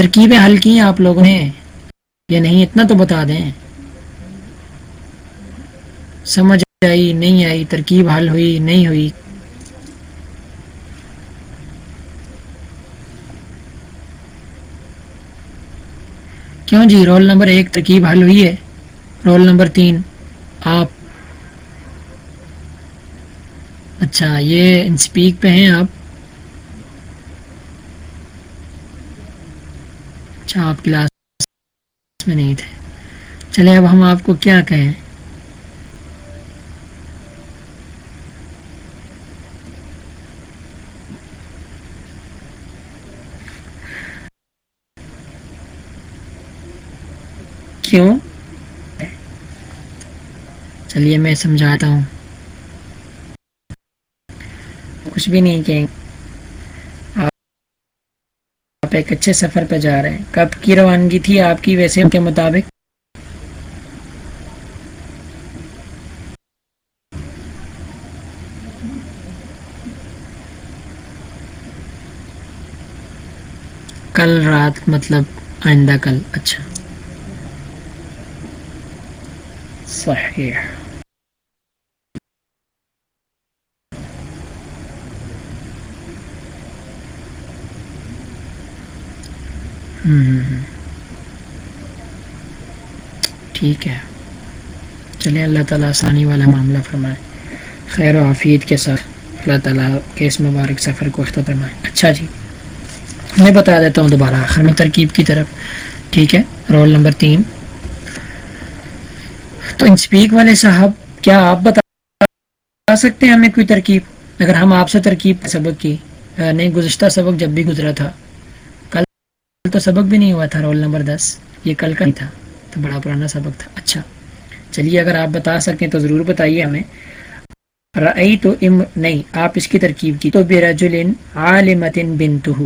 ترکیبیں حل کی ہیں آپ لوگوں نے؟ یا نہیں، اتنا تو بتا دیں۔ سمجھ آئی، نہیں آئی، ترکیب حل ہوئی، نہیں ہوئی۔ کیوں جی؟ رول نمبر ایک، ترکیب حل ہوئی ہے۔ رول نمبر تین، آپ۔ اچھا یہ انسپیک پہ ہیں آپ۔ اچھا آپ کلاس میں نہیں تھے۔ چلے اب ہم آپ کو کیا کہیں۔ کیوں؟ چلیے میں سمجھاتا ہوں۔ کچھ بھی نہیں کہیں۔ آپ ایک اچھے سفر پہ جا رہے ہیں۔ کب کی روانگی تھی آپ کی ویسے کے مطابق؟ کل رات مطلب آئندہ کل اچھا۔ صحیح۔ ٹھیک ہے۔ چلیں اللہ تعالیٰ آسانی والا معاملہ فرمائے۔ خیر و حفیظ کے ساتھ اللہ تعالیٰ کے اس مبارک سفر کو اختتام اچھا جی میں بتا دیتا ہوں دوبارہ، آخر میں ترکیب کی طرف۔ ٹھیک ہے، رول نمبر تین۔ تو انسپیک والے صاحب، کیا آپ بتا سکتے ہیں ہمیں کوئی ترکیب؟ اگر ہم آپ سے ترکیب سبق کی نہیں، گزشتہ سبق جب بھی گزرا تھا۔ تو سبق بھی نہیں ہوا تھا، رول نمبر دس۔ یہ کل کا ہی تھا، تو بڑا پرانا سبق تھا۔ اچھا چلیے، اگر آپ بتا سکیں تو ضرور بتائیے ہمیں۔ رئی تو ام، نہیں، آپ اس کی ترکیب کی۔ تو بے عالمتن بنتہ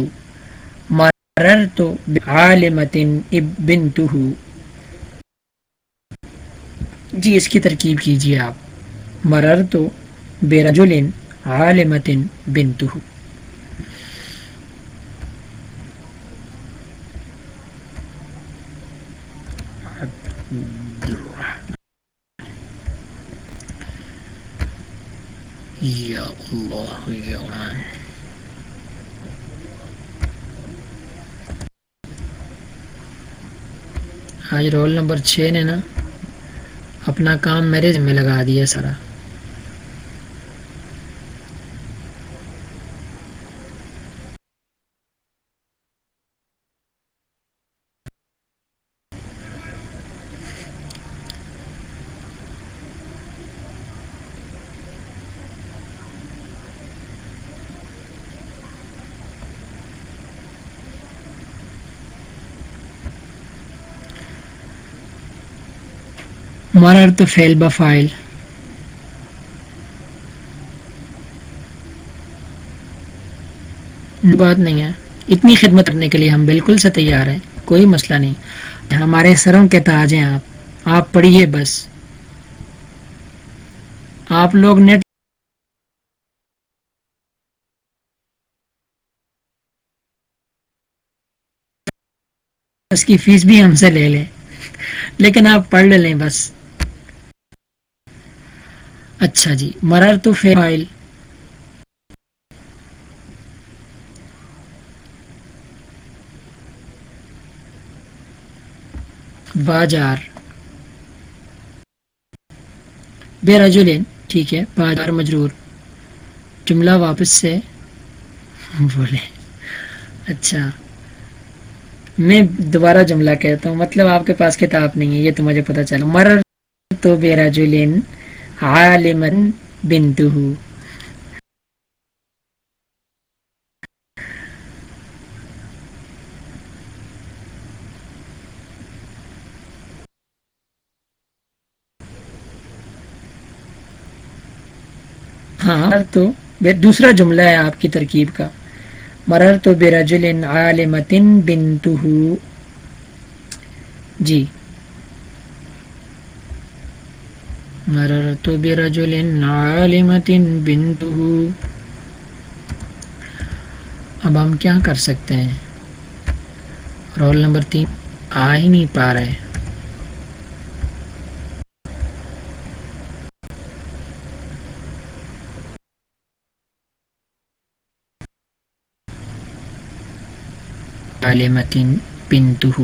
مرر تو عالمتن اب بنتہ جی اس کی ترکیب کیجیے آپ۔ مرر تو بے رجولن عالمتن بنتہ یا اللہ یا آج رول نمبر چھ نے نا اپنا کام میرے ذمہ لگا دیا سارا مرر تو فیل بفائل بات نہیں ہے۔ اتنی خدمت کرنے کے لیے ہم بالکل سے تیار ہیں، کوئی مسئلہ نہیں۔ ہمارے سروں کے تاج ہیں آپ۔ آپ پڑھیے بس۔ آپ لوگ نیٹ۔ اس کی فیس بھی ہم سے لے لیں۔ لیکن آپ پڑھ لیں بس۔ اچھا جی مرر تو فیل۔ باجار۔ بے رجولین ٹھیک ہے، باجار مجرور۔ جملہ واپس سے۔ بولے۔ اچھا۔ میں دوبارہ جملہ کہتا ہوں مطلب آپ کے پاس کتاب نہیں ہے، یہ تو مجھے پتا چلا۔ مرر تو بے رجولین عالمن بنتہ ہاں تو دوسرا جملہ ہے آپ کی ترکیب کا۔ مرر تو بے عالمتن بنتہ جی۔ مررت برجل عالمت بنته. اب ہم کیا کر سکتے ہیں؟ رول نمبر تین، آ ہی نہیں پا رہے۔ عالمتن پنتہ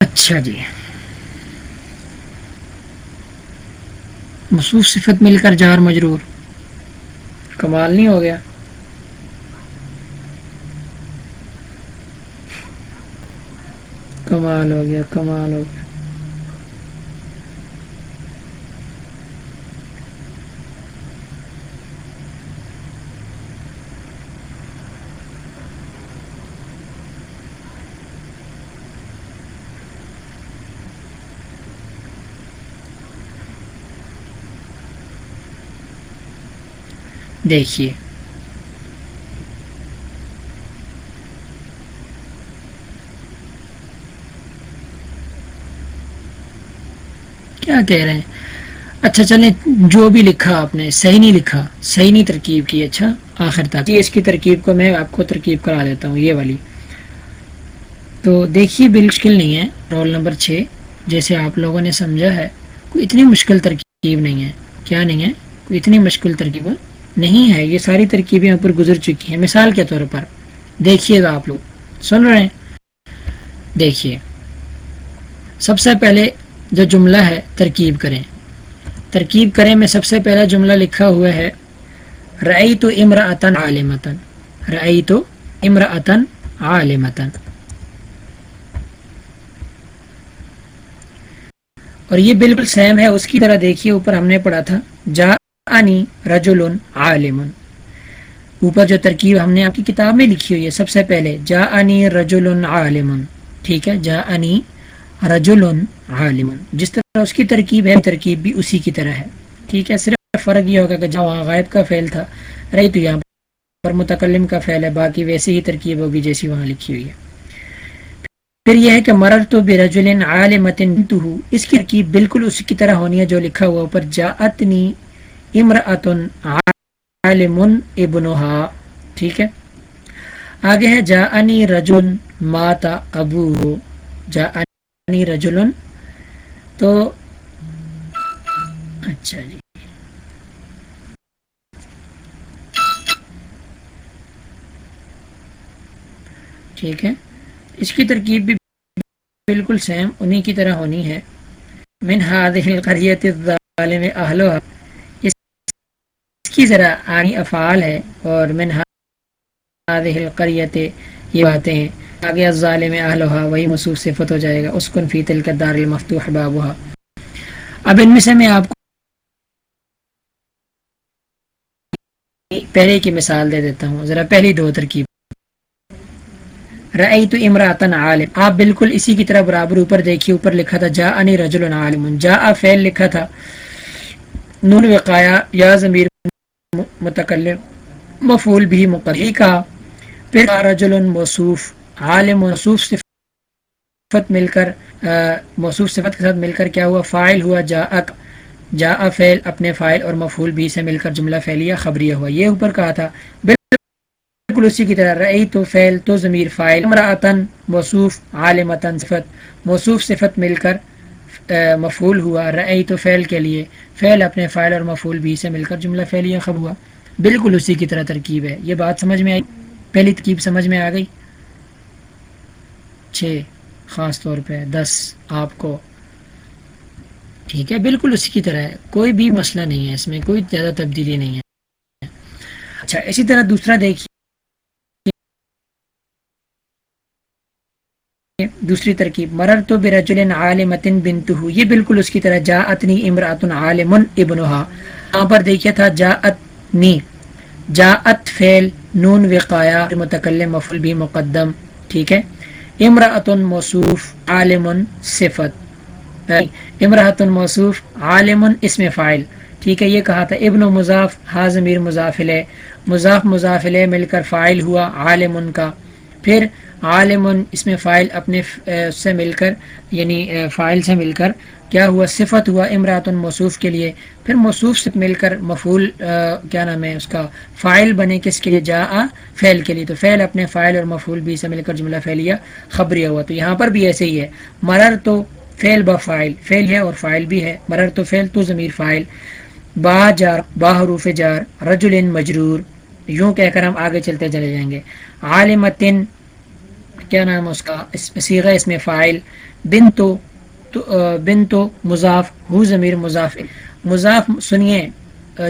اچھا جی۔ مصروف صفت مل کر جار مجرور۔ کمال نہیں ہو گیا۔ کمال ہو گیا، کمال ہو گیا۔ دیکھیے۔ کیا کہہ رہے ہیں؟ اچھا چلیں، جو بھی لکھا آپ نے، صحیح نہیں لکھا، صحیح نہیں ترکیب کی اچھا آخر تک۔ جی، اس کی ترکیب کو میں آپ کو ترکیب کرا دیتا ہوں، یہ والی۔ تو دیکھیے بالکل نہیں ہے، رول نمبر چھ۔ جیسے آپ لوگوں نے سمجھا ہے، کوئی اتنی مشکل ترکیب نہیں ہے۔ کیا نہیں ہے؟ کوئی اتنی مشکل ترکیب۔ نہیں ہے، یہ ساری ترکیبیں اوپر گزر چکی ہیں۔ مثال کے طور پر، دیکھیے گا آپ لوگ۔ سن رہے ہیں؟ دیکھیے۔ سب سے پہلے جو جملہ ہے، ترکیب کریں۔ ترکیب کریں میں سب سے پہلا جملہ لکھا ہوا ہے رئی تو امر عطن عالمتن رئی تو امر عطن عالمتن اور یہ بالکل سیم ہے۔ اس کی طرح دیکھیے، اوپر ہم نے پڑھا تھا، جا انی رجل عالم اوپر جو ترکیب ہم نے آپ کی کتاب میں لکھی ہوئی ہے، سب سے پہلے جا انی رجل عالم ٹھیک ہے جا انی رجل عالم جس طرح اس کی ترکیب ہے، ترکیب بھی اسی کی طرح ہے۔ ٹھیک ہے، صرف فرق یہ ہوگا کہ جہاں وہاں غائب کا فعل تھا، رہی تو یہاں پر متکلم کا فعل ہے، باقی ویسی ہی ترکیب ہوگی جیسی وہاں لکھی ہوئی ہے۔ پھر یہ ہے کہ مرر تو بے رجول عالمت اس کی ترکیب بالکل اسی کی طرح ہونی ہے جو لکھا ہوا اوپر جاءتنی امراۃن عالم ابنہا، ٹھیک ہے؟ آگے ہے جا انی رجل ماتا ابو جا انی رجل، تو اچھا جی۔ ٹھیک ہے۔ اس کی ترکیب بھی بالکل سیم انہی کی طرح ہونی ہے۔ من هذه القرية الظالم اهلها کی ذرا آنی افعال ہے اور منہا القریت یہ باتیں ہیں۔ آگے الظالم اہلوہا وہی مصوف صفت ہو جائے گا۔ اسکن فی تلک الدار المفتوح بابوہا اب ان میں سے میں آپ کو پہلے کی مثال دے دیتا ہوں۔ ذرا پہلی دو ترکیب۔ رأیت امراتن عالم۔ آپ بالکل اسی کی طرح برابر اوپر دیکھیے۔ اوپر لکھا تھا جا انی رجل عالم۔ جا فعل لکھا تھا۔ نون وقایا یا ضمیر متکلم مفول بھی مقرری کا پھر رجل موصوف، عالم موصوف صفت مل کر موصوف صفت کے ساتھ مل کر کیا ہوا؟ فائل ہوا جا اک جا فعل، اپنے فائل اور مفول بھی سے مل کر جملہ فعلیہ خبریہ ہوا۔ یہ اوپر کہا تھا، بالکل اسی کی طرح رئی تو فعل تو ضمیر فائل امراطن موصوف عالمتن صفت۔ موصوف صفت مل کر مفول ہوا رئی تو فعل کے لیے۔ فعل اپنے فائل اور مفول بھی سے مل کر جملہ فعلیہ خب ہوا۔ بالکل اسی کی طرح ترکیب ہے۔ یہ بات سمجھ میں آئی؟ پہلی ترکیب سمجھ میں آ گئی؟ چھ، خاص طور پہ دس، آپ کو۔ ٹھیک ہے، بالکل اسی کی طرح ہے۔ کوئی بھی مسئلہ نہیں ہے اس میں، کوئی زیادہ تبدیلی نہیں ہے۔ اچھا اسی طرح دوسرا دیکھیے۔ دوسری ترکیب مرر تو برجل عالمتن بنت یہ بالکل اس کی طرح جا اتنی امراۃ عالم ابنہا۔ یہاں پر دیکھا تھا جا اتنی جا ات فیل نون وقایا متکلم مفل بھی مقدم، ٹھیک ہے؟ امراۃ موصوف عالم صفت۔ امراۃ موصوف عالم اسم فائل ٹھیک ہے، یہ کہا تھا، ابن و مضاف، حاضمیر مضافل مضاف مضافل مل کر فائل ہوا عالم کا۔ پھر عالم، اس میں فائل اپنے سے مل کر یعنی فائل سے مل کر، کیا ہوا، صفت ہوا امراۃ موصوف کے لیے، پھر موصوف سے مل کر مفول کیا نام ہے، اس کا فائل بنے کس کے لیے؟ جا آ فیل کے لیے، تو فیل اپنے فائل اور مفول بھی سے مل کر جملہ فیلیا خبریہ ہوا، تو یہاں پر بھی ایسے ہی ہے، مرر تو فیل با فائل فیل ہے اور فائل بھی ہے، مرر تو فیل تو ضمیر فائل، با جار، با حروف جار رجل مجرور، یوں کہہ کر ہم آگے چلتے چلے جائیں گے، عالمتن کیا نام اس کا؟ سیغہ اس میں فائل بن تو بن تو مضاف، ہو ضمیر مضاف۔ مضاف سنیے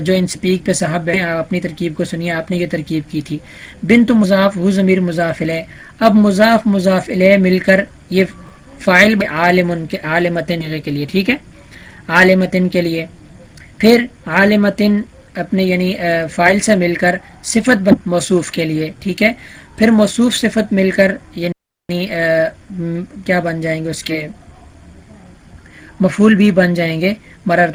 جو ان سپیک پہ صاحب ہیں، آپ اپنی ترکیب کو سنیے، آپ نے یہ ترکیب کی تھی۔ بن تو مضاف، ہو ضمیر مضاف علیہ اب مضاف مضاف علیہ مل کر یہ فائل عالم کے، عالمتن کے لیے، ٹھیک ہے؟ عالمتن کے لیے۔ پھر عالمتن اپنے یعنی فائل سے مل کر صفت موصوف کے لیے، ٹھیک ہے؟ پھر موصوف صفت مل کر یعنی کیا بن جائیں گے اس کے؟ مفول بھی بن جائیں گے مرر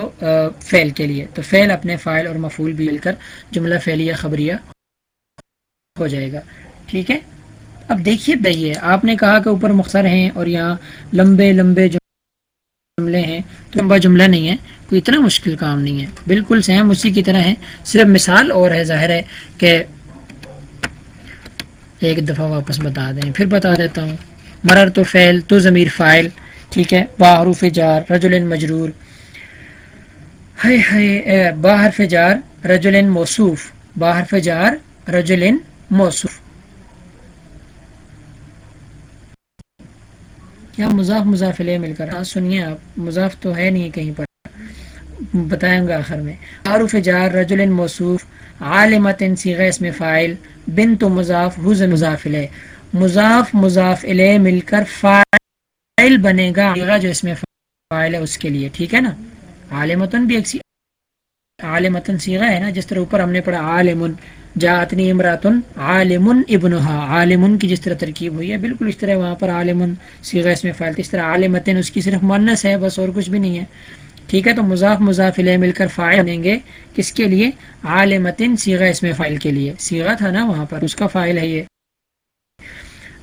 فیل کے لیے۔ تو فیل اپنے فائل اور مفول بھی مل کر جملہ فیلیہ خبریہ ہو جائے گا۔ ٹھیک ہے؟ اب دیکھیے بھائی آپ نے کہا کہ اوپر مختصر ہیں اور یہاں لمبے لمبے جملے ہیں۔ تو لمبا جملہ نہیں ہے، کوئی اتنا مشکل کام نہیں ہے۔ بالکل سیم اسی کی طرح ہے۔ صرف مثال اور ہے، ظاہر ہے کہ ایک دفعہ واپس بتا دیں۔ پھر بتا دیتا ہوں۔ مرر تو فیل تو ضمیر فائل ٹھیک ہے؟ باحرف جار، رجل مجرور۔ باہر فجار رجل موصوف۔ باہر فجار رجل موصوف۔ کیا مضاف مضاف لے مل کر؟ ہاں سنیے آپ، مضاف تو ہے نہیں کہیں پر۔ بتائیں گا آخر میں. عارف جار رجل موصوف عالمت سیغ اس میں فائل بن تو مضاف حز مضاف لے مضاف مضاف لے مل کر فائل بنے گا جو اس میں فائل ہے اس کے لیے. ٹھیک ہے نا؟ عالمتن بھی ایک سی عالمتن سیغا ہے نا؟ جس طرح اوپر ہم نے پڑھا عالمن جاتنی امراتن عالمن ابنہا. عالمن کی جس طرح ترکیب ہوئی ہے، بالکل اس طرح وہاں پر عالمن سیغا اس میں فائل اس طرح عالمتن اس کی صرف منس ہے، بس اور کچھ بھی نہیں ہے. ٹھیک ہے، تو مضاف مضاف علیہ مل کر فائل بنیں گے۔ کس کے لیے؟ عالمتن سیغا اس میں فائل کے لیے۔ سیغا تھا نا وہاں پر، اس کا فائل ہے یہ۔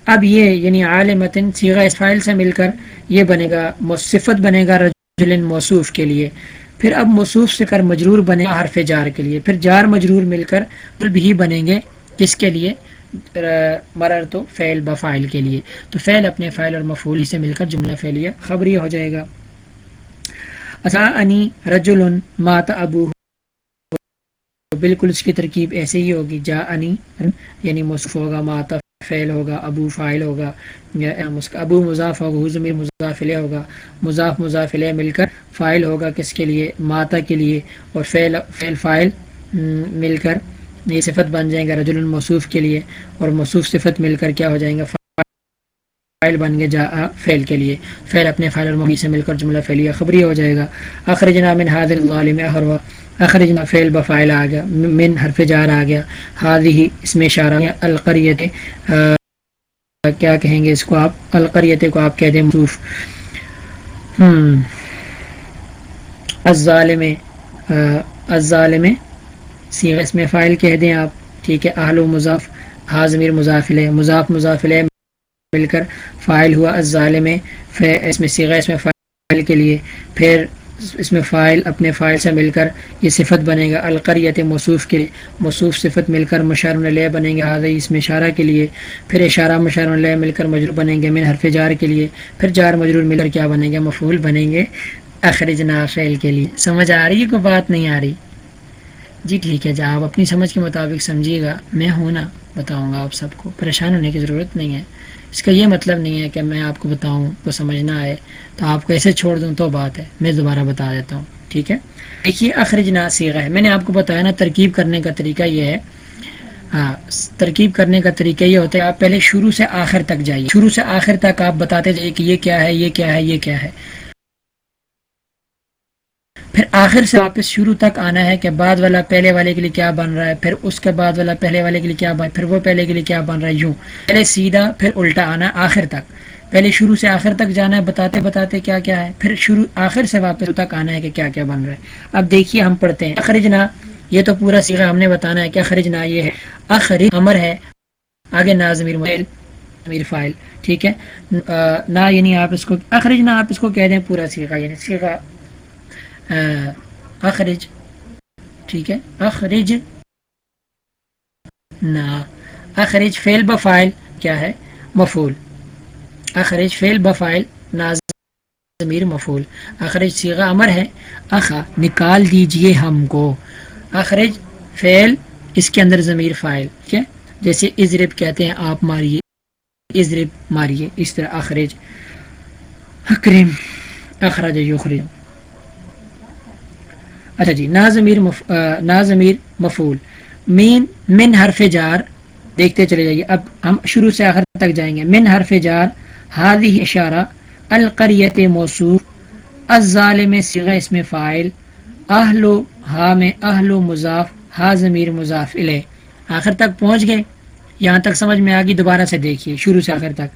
اب یہ یعنی عالمتن سیغہ اس فائل سے مل کر یہ بنے گا مصفت بنے گا رجل موصوف کے لیے۔ پھر اب موصوف سے کر مجرور بنے حرف جار کے لیے۔ پھر جار مجرور مل کر بھی بنیں گے۔ کس کے لیے؟ مرر تو فعل بفائل کے لیے۔ تو فعل اپنے فائل اور مفول سے مل کر جملہ فعلیہ خبری ہو جائے گا۔ انی رجل مات ابو بالکل اس کی ترکیب ایسے ہی ہوگی جا انی یعنی مصف ہوگا ماتا فعل ہوگا، ابو فائل ہوگا ابو مضاف ہوگا حضمیر مضافلے ہوگا، مضاف مضافلے مل کر فائل ہوگا کس کے لیے؟ ماتا کے لیے، اور فعل فعل فائل مل کر یہ صفت بن جائیں گے رجل الموصوف کے لیے، اور موصوف صفت مل کر کیا ہو جائیں گے؟ فائل بن گے جا فعل کے لیے۔ فعل اپنے فائل اور مہی سے مل کر جملہ فعلیہ خبری ہو جائے گا۔ آخر جناب من حاضر الظالم احروا اخرجنا فعل بفائل آ گیا۔ من حرف جار آ گیا۔ ہادی اس میں اشارہ القریت کیا کہیں گے اس کو آپ؟ القریت کو آپ کہہ دیں مصوف الظالم الظالم، سیغ اس میں فائل کہہ دیں آپ۔ ٹھیک ہے۔ اہل و مضاف حاضمیر مضافل مضاف مضافل مل کر فائل ہوا الظالم اس میں سیغ اس میں فائل کے لیے، پھر اس میں فائل اپنے فائل سے مل کر یہ صفت بنے گا، القریت موصوف کے موصوف صفت مل کر مشار لے بنیں گے حاضر اس میں اشارہ کے لیے، پھر اشارہ مشار لے مل کر مجرور بنیں گے، من حرف جار کے لیے، پھر جار مجرور مل کر کیا بنیں گے مفول بنیں گے اخرج نافیل کے لیے۔ سمجھ آ رہی ہے کوئی بات نہیں آ رہی؟ جی ٹھیک ہے جی آپ اپنی سمجھ کے مطابق سمجھیے گا، میں ہوں نا، بتاؤں گا آپ سب کو، پریشان ہونے کی ضرورت نہیں ہے۔ اس کا یہ مطلب نہیں ہے کہ میں آپ کو بتاؤں کو سمجھنا آئے۔ تو آپ کو ایسے چھوڑ دوں تو بات ہے۔ میں دوبارہ بتا دیتا ہوں، ٹھیک ہے؟ دیکھیے، اخرجنا سیغہ ہے۔ میں نے آپ کو بتایا نا، ترکیب کرنے کا طریقہ یہ ہے۔ ہاں ترکیب کرنے کا طریقہ یہ ہوتا ہے، آپ پہلے شروع سے آخر تک جائیے۔ شروع سے آخر تک آپ بتاتے جائیے کہ یہ کیا ہے؟ یہ کیا ہے؟ یہ کیا ہے؟ پھر آخر سے واپس شروع تک آنا ہے کہ بعد والا پہلے والے کے لیے کیا بن رہا ہے، پھر اس کے بعد والا پہلے والے کے لیے کیا بن، پھر وہ پہلے کے لیے کیا بن رہا ہے، یوں۔ پہلے سیدھا، پھر الٹا آنا، آخر تک۔ پہلے شروع سے آخر تک جانا ہے، بتاتے بتاتے کیا کیا ہے۔ پھر شروع، آخر سے واپس تک آنا ہے کہ کیا کیا بن رہا ہے۔ اب دیکھیے ہم پڑھتے ہیں۔ اخرجنا، یہ تو پورا سیگا ہم نے بتانا ہے کہ اخرجنا یہ ہے۔ اخرج امر ہے۔ آگے نازمیر ضمیر فائل، ٹھیک ہے۔ نہ یعنی آپ اس کو اخرج نہ آپ اس کو کہہ دیں پورا سیکھا یعنی سیکھا اخرج، ٹھیک ہے؟ اخرج نہ اخرج فیل بفائل کیا ہے؟ مفول اخرج فیل بفائل ضمیر مفول اخرج سیغہ امر ہے، اخا، نکال دیجیے ہم کو۔ اخرج فیل اس کے اندر ضمیر فائل ٹھیک ہے؟ جیسے ازرب کہتے ہیں، آپ ماریے ازرب ماریے، اس طرح اخرج۔ اکرم اخراج یخرج اچھا جی نازمیر مف... نازمیر مفول مین من حرف جار، دیکھتے چلے جائیے۔ اب ہم شروع سے آخر تک جائیں گے۔ من حرف جار ہادی اشارہ، القریت موصوف الظالم سیغ اس میں فائل اہل و ہا میں اہل و مضاف، ہا ضمیر مضاف الے آخر تک پہنچ گئے۔ یہاں تک سمجھ میں آگی دوبارہ سے دیکھیے۔ شروع سے آخر تک۔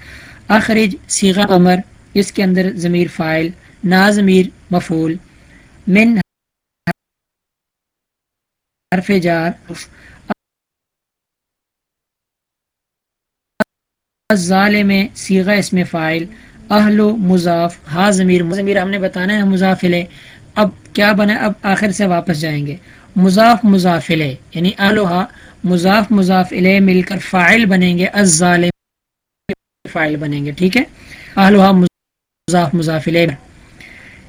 اخرج سیغہ عمر، اس کے اندر ضمیر فائل نا ضمیر مفول من حرف جار۔ ظالم سیغہ اس میں فائل اہل و مضاف۔ ہا ضمیر۔ ضمیر ہم نے بتانا ہے مضافلے۔ اب کیا بنا اب آخر سے واپس جائیں گے۔ مضاف مضافلے۔ یعنی اہلوہا مضاف مضاف علیہ مل کر فائل بنیں گے۔ الظالم فائل بنیں گے۔ ٹھیک ہے؟ اہلوہا مضاف مضاف علیہ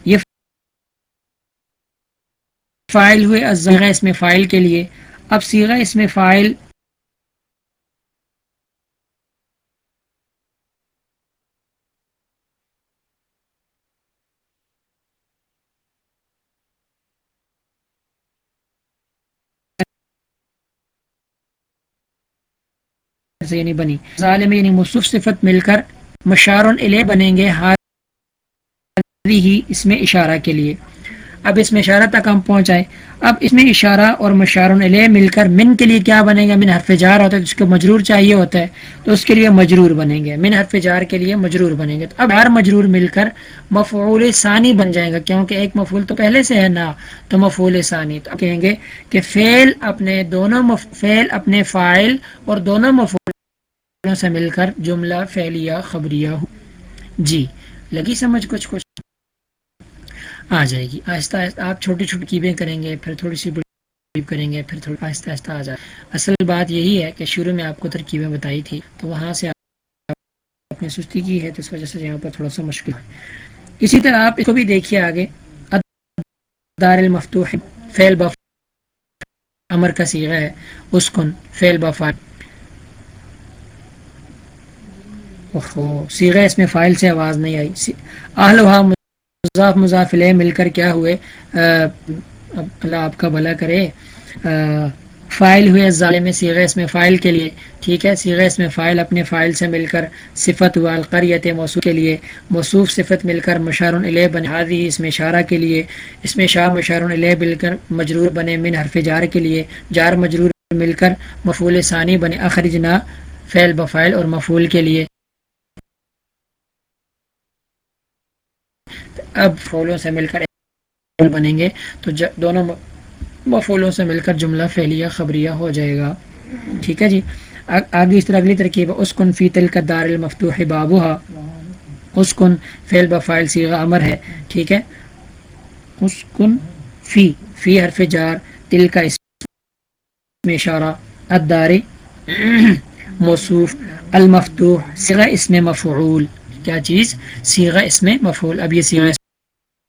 یہ فائل ہوئے الزغہ اس میں فائل کے لیے۔ اب سیغہ اس میں فائل۔ سے یعنی بنی۔ ظالم یعنی مصف صفت مل کر مشار بنیں گے۔ ہاں، ہی اس میں اشارہ کے لیے۔ اب اس میں اشارہ تک ہم پہنچائے اب اس میں اشارہ اور مشار علیہ مل کر من کے لیے کیا بنے گا من حرف جار ہوتا ہے، جس کو مجرور چاہیے ہوتا ہے، تو اس کے لیے مجرور بنیں گے۔ من حرف جار کے لیے مجرور بنیں گے۔ تو اب ہر مجرور مل کر مفعول ثانی بن جائے گا، کیونکہ ایک مفعول تو پہلے سے ہے نا۔ تو مفعول ثانی، تو کہیں گے کہ فیل اپنے دونوں مف... فیل اپنے فائل اور دونوں مفعول سے مل کر جملہ فعلیہ خبریہ ہو۔ جی لگی سمجھ کچھ کچھ؟ آ جائے گی۔ آہستہ آہستہ آپ چھوٹی چھوٹی کیبیں کریں گے، پھر تھوڑی سی بڑی کریں گے، پھر تھوڑا آہستہ آہستہ آ جائے۔ اصل بات یہی ہے کہ شروع میں آپ کو ترکیبیں بتائی تھی، تو وہاں سے آپ نے سستی کی ہے، تو اس وجہ سے یہاں پر تھوڑا سا مشکل ہے۔ اسی طرح آپ اس کو بھی دیکھیے آگے۔ دار المفتوح فیل بف امر کا سیغہ ہے۔ اسکن فیل بفا سیغہ اس میں فائل سے آواز نہیں آئی۔ اہل آلوہ مضاف مضافلے مل کر کیا ہوئے؟ اللہ آپ کا بھلا کرے۔ فائل ہوئے ظالم سیغہ اس میں فائل کے لیے۔ ٹھیک ہے، سیغہ اس میں فائل، اپنے فائل سے مل کر صفت ہوا القریت موصوف کے لیے موصوف صفت مل کر مشار علیہ بنہادی اس میں اشارہ کے لیے۔ اس میں شاہ مشار علیہ مل کر مجرور بنے، من حرف جار کے لیے۔ جار مجرور مل کر مفول ثانی بنے، اخرجنا فعل بفائل اور مفول کے لیے۔ اب پھولوں سے مل کر بنیں گے، تو دونوں مفولوں سے مل کر جملہ فعلیہ خبریہ ہو جائے گا۔ ٹھیک ہے جی؟ آگے اس طرح اگلی ترکیب اس کن فی تل کا دار المفتوح بابوہا اس کن فعل بفائل سیغہ امر ہے۔ ٹھیک ہے؟ اس کن فی فی حرف جار تل کا اس میں اشارہ، الدار موصوف، المفتوح سیغہ اس میں مفعول۔ کیا چیز؟ سیغہ اس میں مفعول۔ اب یہ سیغہ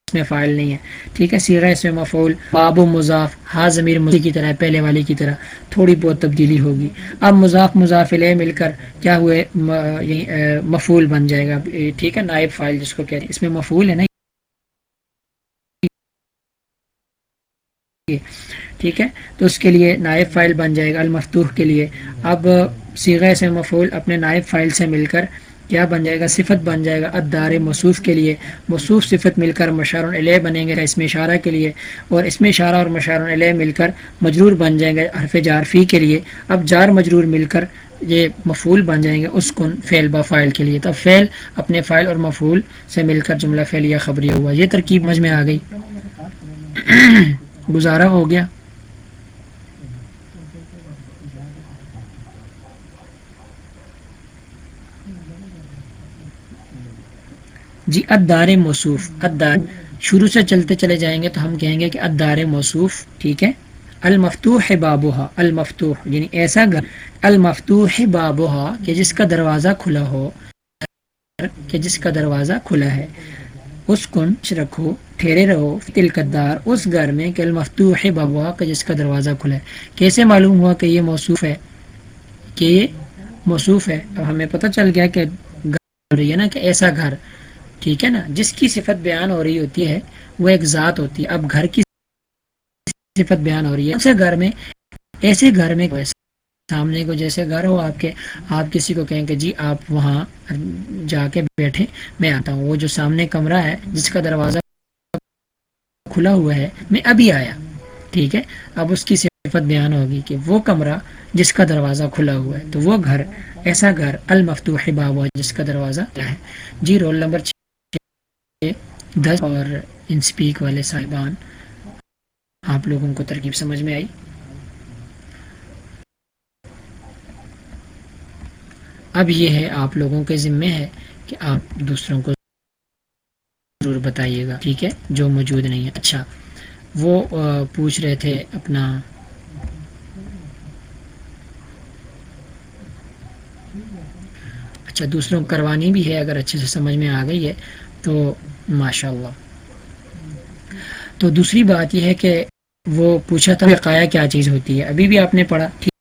اس میں فائل نہیں ہے۔ ٹھیک ہے سیغہ اس میں مفعول باب و مضاف ہا ضمیر مضی کی طرح، پہلے والی کی طرح تھوڑی بہت تبدیلی ہوگی۔ اب مضاف مضاف علیہ مل کر کیا ہوئے یعنی، مفعول بن جائے گا۔ ٹھیک ہے، نائب فائل جس کو کہتے ہیں۔ اس میں مفعول ہے نا۔ ٹھیک ہے، تو اس کے لیے نائب فائل بن جائے گا، المفتوح کے لیے۔ اب سیغہ سے مفعول اپنے نائب فائل سے مل کر کیا بن جائے گا؟ صفت بن جائے گا ادار مصوف کے لیے۔ مصوف صفت مل کر مشار علیہ بنیں گے اس میں اشارہ کے لیے۔ اور اس میں اشارہ اور مشار علیہ مل کر مجرور بن جائیں گے حرف جارفی کے لیے۔ اب جار مجرور مل کر یہ مفول بن جائیں گے اس کن فعل با فائل کے لیے۔ تب فعل اپنے فائل اور مفول سے مل کر جملہ فعل یا خبری ہوا۔ یہ ترکیب مجھ میں آ گئی۔ گزارا ہو گیا۔ جی ادار موصوف ادار شروع سے چلتے چلے جائیں گے تو ہم کہیں گے کہ ادار موصوف، ٹھیک ہے؟ المفتوح بابوہا، المفتوح یعنی ایسا گھر، المفتوح بابوہا کہ جس کا دروازہ کھلا ہو، کہ جس کا دروازہ کھلا ہے۔ اس کن رکھو، ٹھہرے رہو تلقدار اس گھر میں کہ المفتوح ہے بابوہا کہ جس کا دروازہ کھلا ہے۔ کیسے معلوم ہوا کہ یہ موصوف ہے؟ کہ یہ موصوف ہے۔ اب ہمیں پتہ چل گیا کہ ہو رہی ہے نا کہ ایسا گھر ٹھیک ہے نا؟ جس کی صفت بیان ہو رہی ہوتی ہے، وہ ایک ذات ہوتی ہے۔ اب گھر کی صفت بیان ہو رہی ہے۔ ایسے گھر میں، ایسے گھر میں سامنے کو جیسے گھر ہو، آپ کے، آپ کسی کو کہیں کہ جی آپ وہاں جا کے بیٹھے میں آتا ہوں۔ وہ جو سامنے کمرہ ہے، جس کا دروازہ کھلا ہوا ہے، میں ابھی آیا۔ ٹھیک ہے؟ اب اس کی صفت بیان ہوگی کہ وہ کمرہ جس کا دروازہ کھلا ہوا ہے۔ تو وہ گھر، ایسا گھر، المفتوح بابا، جس کا دروازہ ہے۔ جی رول نمبر دس اور انسپیک والے صاحبان آپ لوگوں کو ترکیب سمجھ میں آئی۔ اب یہ ہے آپ لوگوں کے ذمے ہے کہ آپ دوسروں کو ضرور بتائیے گا، ٹھیک ہے؟ جو موجود نہیں ہے۔ اچھا وہ پوچھ رہے تھے اپنا۔ اچھا دوسروں کو کروانی بھی ہے، اگر اچھے سے سمجھ میں آ گئی ہے تو ماشاء اللہ تو دوسری بات یہ ہے کہ وہ پوچھا تھا وقایا کیا چیز ہوتی ہے۔ ابھی بھی آپ نے پڑھا۔ ٹھیک۔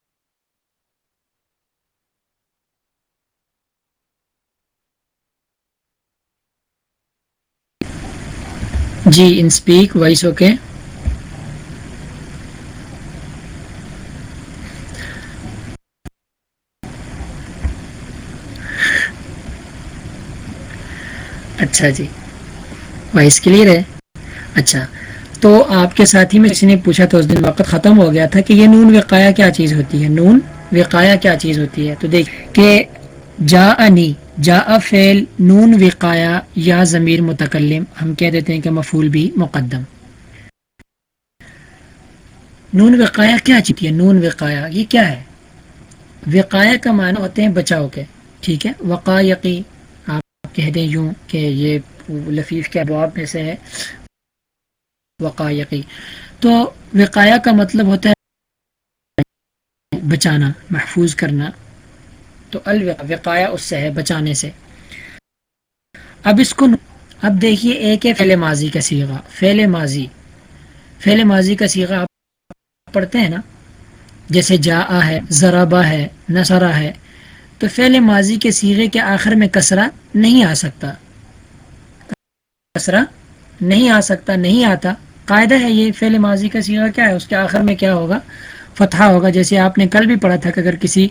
جی انسپیک وائس اوکے۔ اچھا جی۔ وائس کلیئر ہے۔ اچھا تو آپ کے ساتھی میں کسی نے پوچھا تھا اس دن وقت ختم ہو گیا تھا کہ یہ نون وقایا کیا چیز ہوتی ہے؟ نون وقایا کیا چیز ہوتی ہے؟ تو دیکھ کہ جا انی جا فیل نون وقایا یا ضمیر متکلم، ہم کہہ دیتے ہیں کہ مفول بھی مقدم۔ نون وقایا کیا چیز ہے؟ نون وقایا، یہ کیا ہے؟ وقایا کا معنی ہوتے ہیں بچاؤ کے، ٹھیک ہے؟ وقایقی کہہ دیں یوں کہ یہ لفیف کے ابواب میں سے ہے۔ وقایقی۔ تو وقایا کا مطلب ہوتا ہے بچانا، محفوظ کرنا۔ تو الوقایا اس سے ہے بچانے سے۔ اب اس کو اب دیکھیے ایک ہے فیل ماضی کا سیگا فیل ماضی۔ فیل ماضی کا سیگا آپ پڑھتے ہیں نا؟ جیسے جا ہے ذرابا ہے نسرا ہے۔ تو فعل ماضی کے سیغے کے آخر میں کسرا نہیں آ سکتا۔ کسرا نہیں آ سکتا، نہیں آتا۔ قاعدہ ہے یہ، فعل ماضی کا سیغہ کیا ہے؟ اس کے آخر میں کیا ہوگا؟ فتح ہوگا۔ جیسے آپ نے کل بھی پڑھا تھا کہ اگر کسی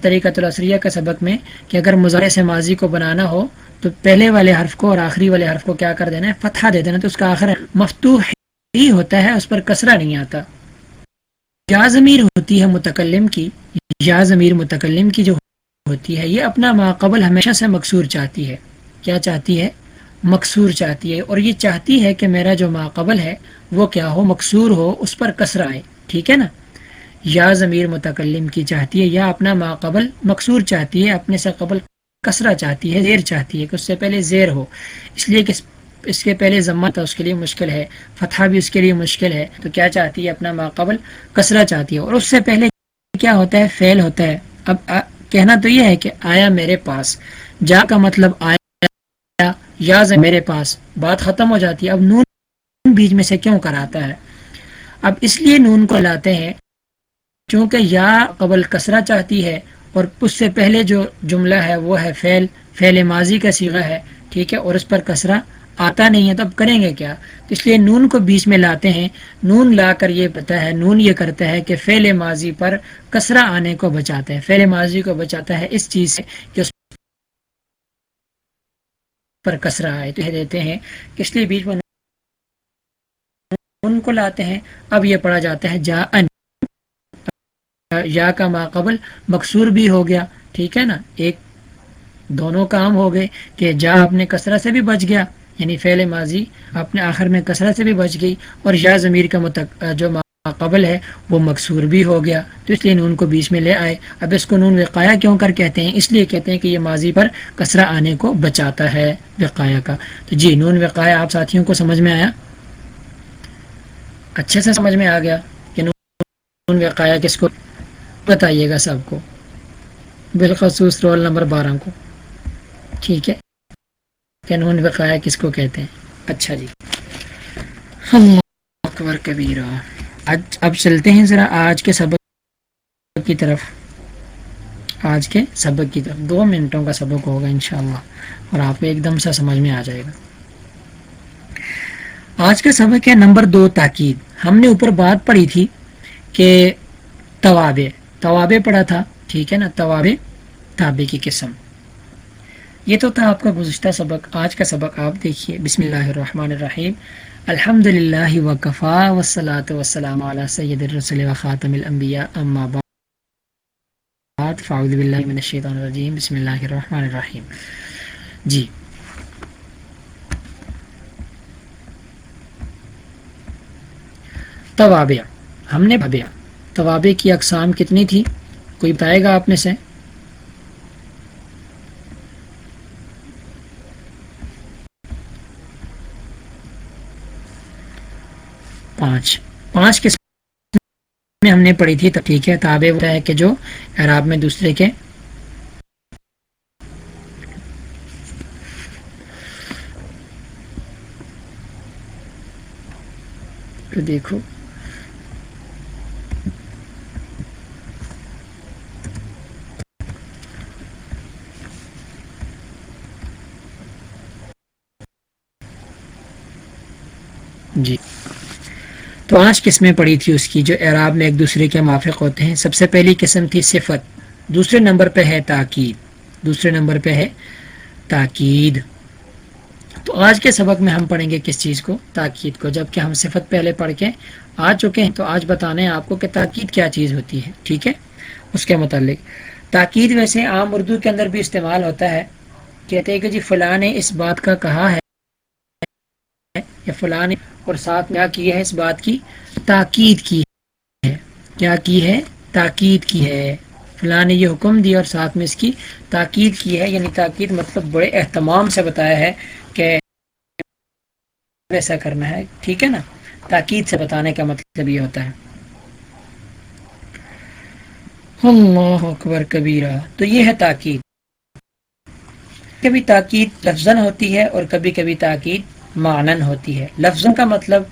طریقہ الاسریہ کا سبق میں کہ اگر مظاہرے سے ماضی کو بنانا ہو تو پہلے والے حرف کو اور آخری والے حرف کو کیا کر دینا ہے؟ فتح دے دینا تو اس کا آخر مفتوح ہی ہوتا ہے، اس پر کسرا نہیں آتا۔ یا ضمیر ہوتی ہے متکلم کی، یا ضمیر متکلم کی جو ہوتی ہے، یہ اپنا ماقبل ہمیشہ سے مقصور چاہتی ہے۔ کیا چاہتی ہے؟ مقصور چاہتی ہے اور یہ چاہتی ہے کہ میرا جو ماقبل ہے وہ کیا ہو، مقصور ہو، اس پر کسر آئے۔ ٹھیک ہے نا؟ یا ضمیر متکلم کی چاہتی ہے، یا اپنا ماقبل مقصور چاہتی ہے، اپنے سے قبل کسرا چاہتی ہے، زیر چاہتی ہے کہ اس سے پہلے زیر ہو۔ اس لیے کہ اس کے پہلے ضمہ تھا، اس کے لیے مشکل ہے۔ فتح بھی اس کے لیے مشکل ہے۔ تو کیا چاہتی ہے، اپنا ماقبل کسرا چاہتی ہے؟ اور اس سے پہلے کیا ہوتا ہے؟ فیل ہوتا ہے۔ اب کہنا تو یہ ہے کہ آیا میرے پاس۔ جا کا مطلب آیا یا میرے پاس، بات ختم ہو جاتی ہے۔ اب نون بیچ میں سے کیوں کراتا ہے؟ اب اس لیے نون کو لاتے ہیں چونکہ یا قبل کسرا چاہتی ہے اور اس سے پہلے جو جملہ ہے وہ ہے فیل فیل ماضی کا سیغہ ہے، ٹھیک ہے، اور اس پر کسرا آتا نہیں ہے، تو اب کریں گے کیا؟ تو اس لیے نون کو بیچ میں لاتے ہیں۔ نون لا کر یہ پتا ہے، نون یہ کرتا ہے کہ فعل ماضی پر کسرا آنے کو بچاتا ہے۔ فعل ماضی کو بچاتا ہے اس چیز سے کہ اس پر کسرا آئے تو یہ دیتے ہیں اس لیے بیچ میں نون کو لاتے ہیں۔ اب یہ پڑھا جاتا ہے جا ان یا کا ماقبل مقصور بھی ہو گیا۔ ٹھیک ہے نا؟ ایک دونوں کام ہو گئے کہ جا اپنے کسرہ سے بھی بچ گیا یعنی فعل ماضی اپنے آخر میں کثرت سے بھی بچ گئی اور یا ضمیر کا متق جو قبل ہے، وہ مقصور بھی ہو گیا۔ تو اس لیے نون کو بیچ میں لے آئے۔ اب اس کو نون وقایا کیوں کر کہتے ہیں؟ اس لیے کہتے ہیں کہ یہ ماضی پر کسرا آنے کو بچاتا ہے وقایا کا۔ تو جی نون وقایا آپ ساتھیوں کو سمجھ میں آیا؟ اچھے سے سمجھ میں آ گیا کہ نون وقایا کس کو؟ بتائیے گا سب کو۔ بالخصوص رول نمبر بارہ کو۔ ٹھیک ہے۔ کہ نون وقایا کس کو کہتے ہیں؟ اچھا جی۔ اللہ اکبر کبیرہ۔ اب چلتے ہیں ذرا آج کے سبق کی طرف۔ آج کے سبق کی طرف۔ دو منٹوں کا سبق ہوگا انشاءاللہ، اور آپ کو ایک دم سے سمجھ میں آ جائے گا۔ آج کا سبق ہے نمبر دو، تاکید۔ ہم نے اوپر بات پڑھی تھی کہ توابے توابے پڑھا تھا، ٹھیک ہے نا؟ توابے تابے کی قسم۔ یہ تو تھا آپ کا گزشتہ سبق، آج کا سبق۔ آپ دیکھیے، بسم اللہ الرحمن الرحیم۔ الحمد للہ وقفا وسلاۃ وسلام علیہ سید الرسول وخاتم الانبیاء اما بعد فاعوذ باللہ من الشیطان الرجیم بسم اللہ الرحمن الرحیم جی توابع ہم نے بھابیا توابع کی اقسام کتنی تھی کوئی بتائے گا آپ میں سے پانچ۔ پانچ قسم میں ہم نے پڑھی تھی تو ٹھیک ہے، تابع ہوتا ہے کہ جو عراب میں دوسرے کے۔ دیکھو۔ جی۔ پانچ قسمیں پڑی تھی اس کی، جو اعراب میں ایک دوسرے کے موافق ہوتے ہیں۔ سب سے پہلی قسم تھی صفت۔ دوسرے نمبر پہ ہے تاکید۔ دوسرے نمبر پہ ہے تاکید۔ تو آج کے سبق میں ہم پڑھیں گے کس چیز کو؟ تاکید کو۔ جبکہ ہم صفت پہلے پڑھ کے آ چکے ہیں، تو آج بتانے آپ کو کہ تاکید کیا چیز ہوتی ہے، ٹھیک ہے؟ اس کے متعلق۔ تاکید ویسے عام اردو کے اندر بھی استعمال ہوتا ہے۔ کہتے ہیں کہ جی فلاں نے اس بات کا کہا ہے یا فلاں نے اور ساتھ میں کیا کی ہے اس بات کی؟ تاکید کی ہے۔ کیا کی ہے؟ تاکید کی ہے۔ فلاں نے یہ حکم دیا اور ساتھ میں اس کی تاکید کی ہے۔ یعنی تاکید مطلب بڑے اہتمام سے بتایا ہے کہ ایسا کرنا ہے۔ ٹھیک ہے نا؟ تاکید سے بتانے کا مطلب یہ ہوتا ہے۔ اللہ اکبر کبیرہ۔ تو یہ ہے تاکید۔ کبھی تاکید لفظ ہوتی ہے اور کبھی کبھی تاکید معنن ہوتی ہے۔ لفظوں کا مطلب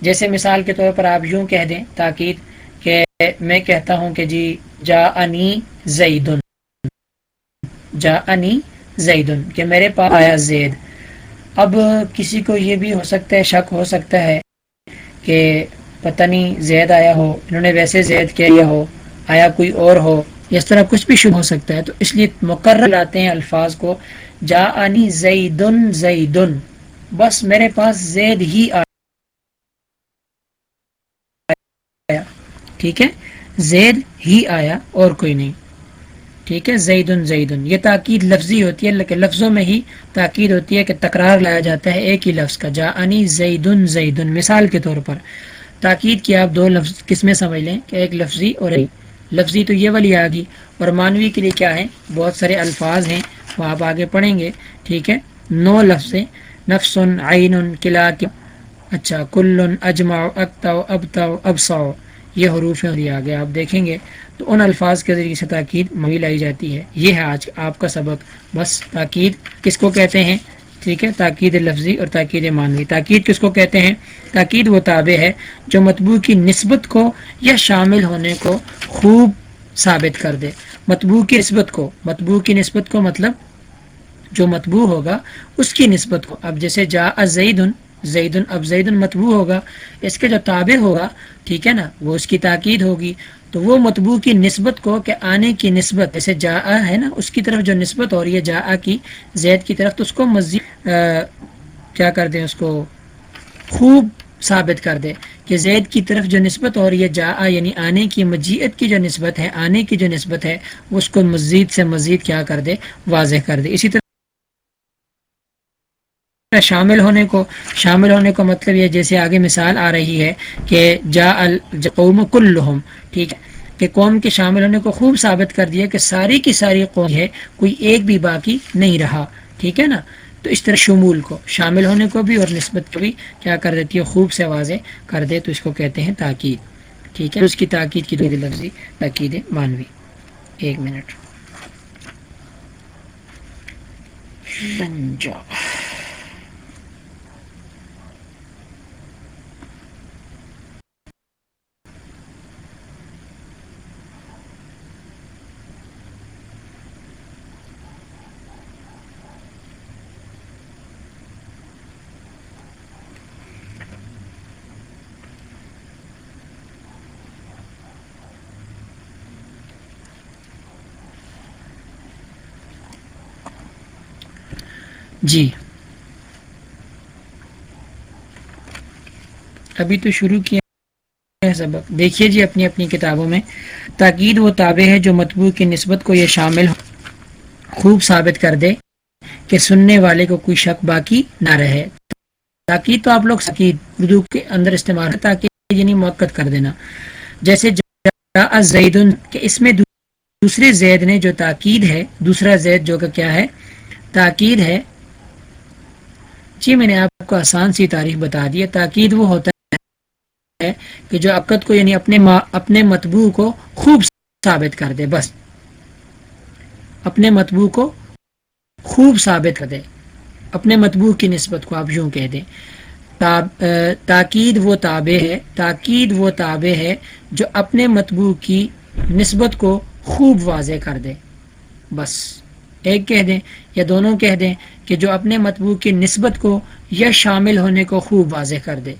جیسے مثال کے طور پر آپ یوں کہہ دیں، تاکید کہ میں کہتا ہوں کہ جی جا انی زیدن۔ جا انی زیدن، کہ میرے پاس آیا زید۔ اب کسی کو یہ بھی ہو سکتا ہے، شک ہو سکتا ہے کہ پتہ نہیں زید آیا ہو، انہوں نے ویسے زید کیا ہو، آیا کوئی اور ہو اس طرح کچھ بھی شبہ ہو سکتا ہے۔ تو اس لیے مقرر لاتے ہیں الفاظ کو جا انی زیدن زیدن۔ بس میرے پاس زید ہی آیا۔ ٹھیک ہے؟ زید ہی آیا اور کوئی نہیں۔ ٹھیک ہے؟ زیدن زیدن۔ یہ تاکید لفظی ہوتی ہے، لیکن لفظوں میں ہی تاکید ہوتی ہے کہ تکرار لایا جاتا ہے ایک ہی لفظ کا۔ جا انی زیدن زیدن۔ مثال کے طور پر تاکید کی آپ دو لفظ کس میں سمجھ لیں کہ ایک لفظی اور ایک۔ لفظی تو یہ والی آ گئی۔ اور مانوی کے لیے کیا ہے؟ بہت سارے الفاظ ہیں، وہ آپ آگے پڑھیں گے۔ ٹھیک ہے؟ نو لفظ نفس، عین کلا اچھا کل اجماع اکتاؤ ابتاؤ ابساؤ یہ حروف ہیں یہ آگے آپ دیکھیں گے۔ تو ان الفاظ کے ذریعے سے تاکید موی لائی جاتی ہے۔ یہ ہے آج آپ کا سبق۔ بس تاکید کس کو کہتے ہیں؟ ٹھیک ہے، تاکید لفظی اور تاکید مانوی تاکید کس کو کہتے ہیں؟ تاکید وہ تابع ہے جو مطبوع کی نسبت کو یا شامل ہونے کو خوب ثابت کر دے۔ مطبوع کی نسبت کو، مطبوع کی نسبت کو مطلب جو مطبوع ہوگا، اس کی نسبت کو۔ اب جیسے جا زید زید اب زید مطبوع ہوگا، اس کے جو تابع ہوگا، ٹھیک ہے نا، وہ اس کی تاکید ہوگی۔ تو وہ مطبوع کی نسبت کو کہ آنے کی نسبت، جیسے جا ہے نا، اس کی طرف جو نسبت ہو رہی ہے جا کی، زید کی طرف، تو اس کو مزید کیا کر دیں، اس کو خوب ثابت کر دے کہ زید کی طرف جو نسبت ہو رہی ہے جا یعنی آنے کی، مجیت کی جو نسبت ہے، آنے کی جو نسبت ہے اس کو مزید سے مزید کیا کر دے، واضح کر دے۔ اسی طرح طرح شامل ہونے کو، شامل ہونے کا مطلب یہ جیسے آگے مثال آ رہی ہے کہ جا القوم کلہم، ٹھیک ہے؟ کہ قوم کے شامل ہونے کو خوب ثابت کر دیا کہ ساری کی ساری قوم ہے، کوئی ایک بھی باقی نہیں رہا، ٹھیک ہے نا؟ تو اس طرح شمول کو، شامل ہونے کو بھی اور نسبت کو بھی کیا کر دیتی ہے، خوب سے واضح کر دے، تو اس کو کہتے ہیں تاکید، ٹھیک ہے؟ اس کی تاکید کی دو لفظی تاکید مانوی۔ ایک منٹ۔ جی۔ ابھی تو شروع کیا ہے سبق دیکھیے جی اپنی اپنی کتابوں میں۔ تاکید وہ تابع ہے جو مطبوع کی نسبت کو یہ شامل خوب ثابت کر دے کہ سننے والے کو کوئی شک باقی نہ رہے۔ تاکید تو آپ لوگ سکید اردو کے اندر استعمال ہے تاکہ یعنی موقع کر دینا۔ جیسے زید کہ اس میں دوسرے زید نے جو تاکید ہے، دوسرا زید جو کہ کیا ہے؟ تاکید ہے۔ جی میں نے آپ کو آسان سی تاریخ بتا دی تاکید وہ ہوتا ہے کہ جو عقد کو یعنی اپنے اپنے مطبوع کو خوب ثابت کر دے، بس۔ اپنے مطبوع کو خوب ثابت کر دے۔ اپنے مطبوع کی نسبت کو آپ یوں کہہ دیں۔ تاکید وہ تابع ہے، تاکید وہ تابع ہے جو اپنے مطبوع کی نسبت کو خوب واضح کر دے۔ بس۔ ایک کہہ دیں یا دونوں کہہ دیں کہ جو اپنے مطبوع کی نسبت کو یا شامل ہونے کو خوب واضح کر دے۔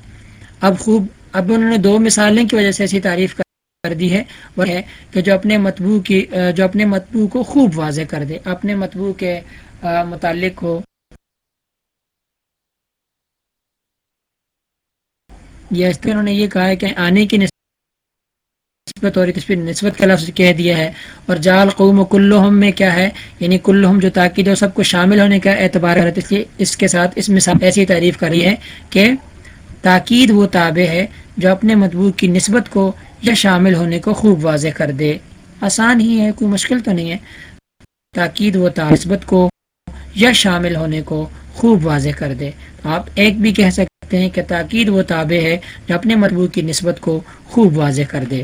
اب خوب، اب انہوں نے دو مثالیں کی وجہ سے ایسی تعریف کر دی ہے۔ وہ ہے کہ جو اپنے مطبوع کی، جو اپنے مطبوع کو خوب واضح کر دے، اپنے مطبوع کے متعلق ہو۔ یا اس انہوں نے یہ کہا ہے کہ آنے کی نسبت اور اس پہ نسبت کا لفظ کہہ دیا ہے۔ اور جال قوم و کلہم میں کیا ہے؟ یعنی کلہم جو تاکید ہے سب کو شامل ہونے کا اعتبار ہے۔ اس لیے اس کے ساتھ اس میں ایسی تعریف کر رہی ہے کہ تاکید وہ تابع ہے جو اپنے مطبوع کی نسبت کو یا شامل ہونے کو خوب واضح کر دے۔ آسان ہی ہے، کوئی مشکل تو نہیں ہے۔ تاکید وہ نسبت کو یا شامل ہونے کو خوب واضح کر دے۔ آپ ایک بھی کہہ سکتے ہیں کہ تاکید وہ تابع ہے جو اپنے مطبوع کی نسبت کو خوب واضح کر دے۔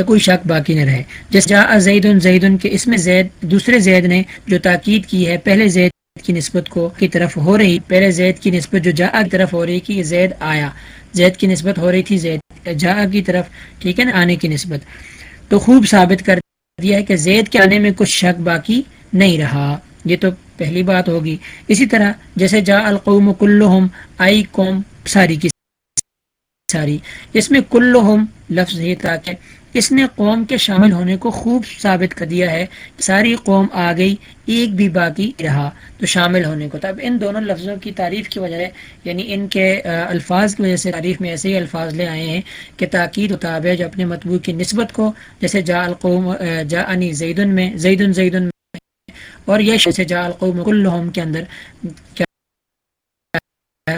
کہ کوئی شک باقی نہ رہے۔ جس جا زید زید کے اس میں زید، دوسرے زید نے جو تاکید کی ہے، پہلے زید کی نسبت کو کی طرف ہو رہی، پہلے زید کی نسبت جو جا کی طرف ہو رہی کہ زید آیا۔ زید کی نسبت ہو رہی تھی، زید جا کی طرف، ٹھیک ہے نا، آنے کی نسبت۔ تو خوب ثابت کر دیا ہے کہ زید کے آنے میں کچھ شک باقی نہیں رہا۔ یہ تو پہلی بات ہوگی۔ اسی طرح جیسے جا القوم کلہم، آئی قوم ساری کی ساری۔ اس میں کلہم لفظ ہی تاکہ اس نے قوم کے شامل ہونے کو خوب ثابت کر دیا ہے ساری قوم آ گئی ایک بھی باقی رہا تو شامل ہونے کو۔ تب ان دونوں لفظوں کی تعریف کی وجہ یعنی ان کے الفاظ کی وجہ سے تعریف میں ایسے ہی الفاظ لے آئے ہیں کہ تاکید مطابق جو اپنے مطبوع کی نسبت کو، جیسے جا القوم جا انی زیدن میں، زیدن زیدن میں، اور یہ جیسے جا القوم کلہم کے اندر کیا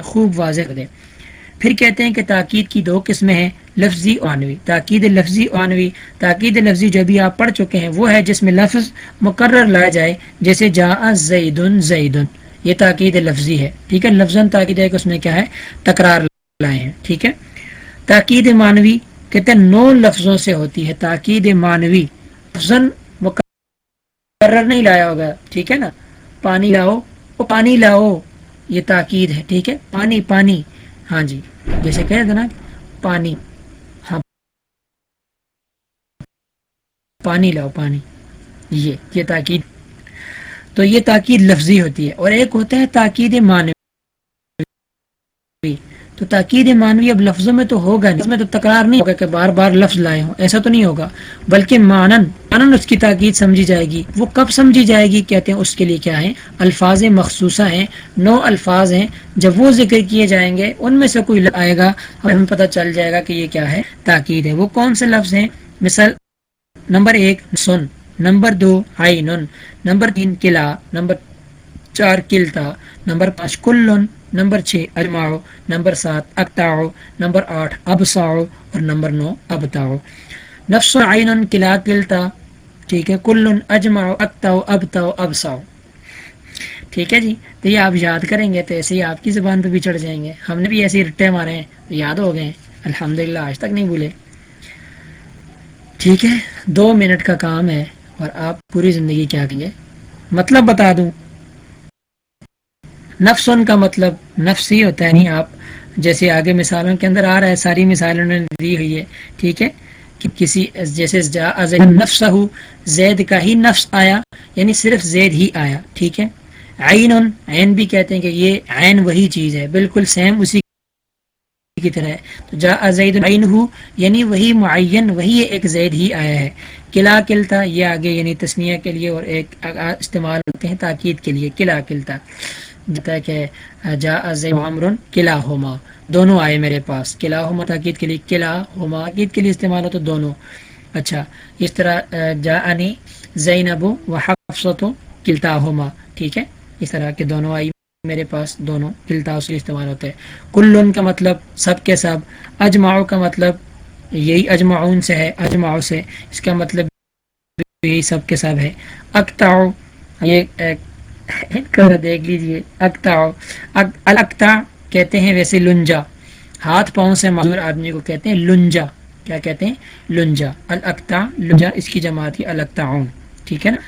خوب واضح کر دے پھر کہتے ہیں کہ تاکید کی دو قسمیں ہیں۔ لفظی عنوی، تاکید لفظی عنوی، تاکید لفظی جو بھی آپ پڑھ چکے ہیں، وہ ہے جس میں لفظ مقرر لایا جائے، جیسے جا زید زید یہ تاکید لفظی ہے، ٹھیک ہے؟ لفظ تاکید ہے کہ اس میں کیا ہے؟ تکرار لائے ہیں، ٹھیک ہے؟ تاکید مانوی کہتے ہیں، نو لفظوں سے ہوتی ہے تاکید مانوی لفظ مقرر نہیں لایا ہوگا، ٹھیک ہے نا؟ پانی لاؤ، وہ پانی لاؤ، یہ تاکید ہے، ٹھیک ہے؟ پانی پانی ہاں جی جیسے کہہ دینا پانی ہاں پانی لاؤ، پانی۔ یہ یہ تاکید۔ تو یہ تاکید لفظی ہوتی ہے اور ایک ہوتا ہے تاکید مانوی۔ تو تاکید مانوی اب لفظوں میں تو ہوگا نہیں۔ اس میں تو تکرار نہیں ہوگا کہ بار بار لفظ لائے ہوں۔ ایسا تو نہیں ہوگا۔ بلکہ مانن مانن اس کی تاکید سمجھی جائے گی۔ وہ کب سمجھی جائے گی؟ کہتے ہیں اس کے لیے کیا ہے؟ الفاظ مخصوصہ ہیں، نو الفاظ ہیں۔ جب وہ ذکر کیے جائیں گے، ان میں سے کوئی آئے گا۔ ہمیں پتہ چل جائے گا کہ یہ کیا ہے؟ تاکید ہے۔ وہ کون سے لفظ ہیں؟ مثال نمبر ایک، سن. نمبر دو آئی نن نمبر تین قلعہ نمبر چار، کلتا. نمبر پانچ، کلن. نمبر چھ اجماؤ نمبر سات اکتاؤ نمبر آٹھ ابساؤ اور نمبر نو ابتاؤ نفس عین کلا، کلتا. ٹھیک ہے، کلن اجماؤ اکتاؤ ابتاؤ ابساؤ ٹھیک ہے جی؟ تو یہ آپ یاد کریں گے تو ایسے ہی آپ کی زبان پہ بھی چڑھ جائیں گے۔ ہم نے بھی ایسے رٹے مارے ہیں یاد ہو گئے الحمد للہ آج تک نہیں بھولے۔ ٹھیک ہے؟ دو منٹ کا کام ہے اور آپ پوری زندگی کیا کہیں گے مطلب بتا دوں۔ نفس ان کا مطلب نفس ہی ہوتا ہے، نہیں آپ جیسے آگے مثالوں کے اندر آ رہا ہے، ساری مثالوں نے دی ہوئی ہے، ٹھیک ہے؟ کہ کسی جیسے نفس ہو زید کا ہی نفس آیا یعنی صرف زید ہی آیا، ٹھیک ہے؟ عین عین بھی کہتے ہیں کہ یہ عین وہی چیز ہے، بالکل سیم اسی کی طرح ہے۔ تو جا زید عین ہو یعنی وہی معین، وہی ایک زید ہی آیا ہے۔ قلعہ قلتا یہ آگے یعنی تسنیہ کے لیے اور ایک استعمال ہوتے ہیں تاکید کے لیے قلعہ قلتا جاتا ہے کہ جا زید عمر قلعہ ہوما۔ دونوں آئے میرے پاس۔ قلعہ ہوما تاکید کے لیے قلعہ ہوما عقید کے لیے استعمال ہو تو دونوں۔ اچھا اس طرح جا انی زینب و حفصت قلتا ہوما۔ ٹھیک ہے؟ اس طرح کے دونوں آئی میرے پاس دونوں قلتا سے استعمال ہوتے ہیں۔ کل کا مطلب سب کے سب اجماؤ کا مطلب یہی اجماؤن سے ہے اجماؤ سے۔ اس کا مطلب یہی سب کے سب ہے۔ اکتاؤ یہ دیکھ لیجیے اکتا الکتا کہتے ہیں ویسے لنجا۔ ہاتھ پاؤں سے معذور آدمی کو کہتے ہیں لنجا۔ کیا کہتے ہیں؟ لنجا۔ الکتا لنجا، اس کی جماعت ہی الکتا ٹھیک ہے نا؟